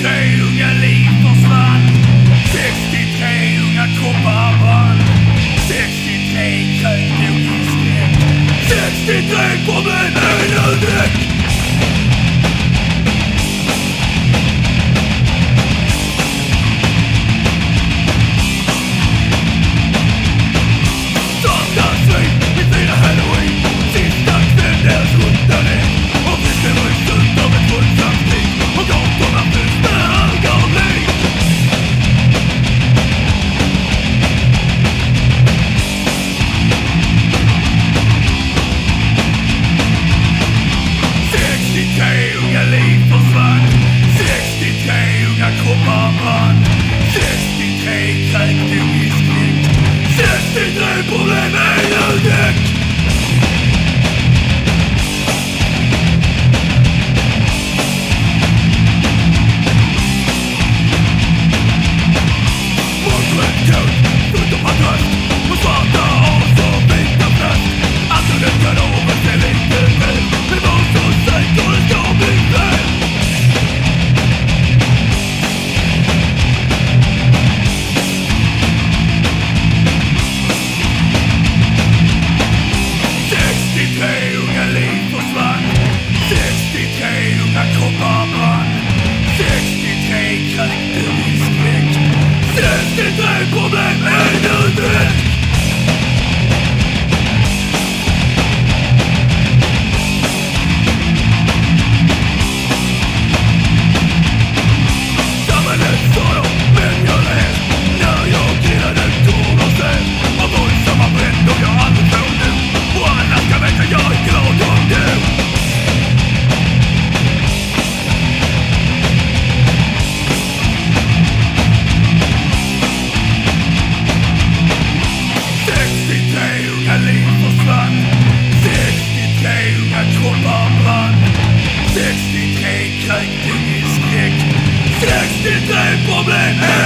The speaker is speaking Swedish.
63 unga liv försvann. 63 unga kroppar Anything for me, anything Dublin.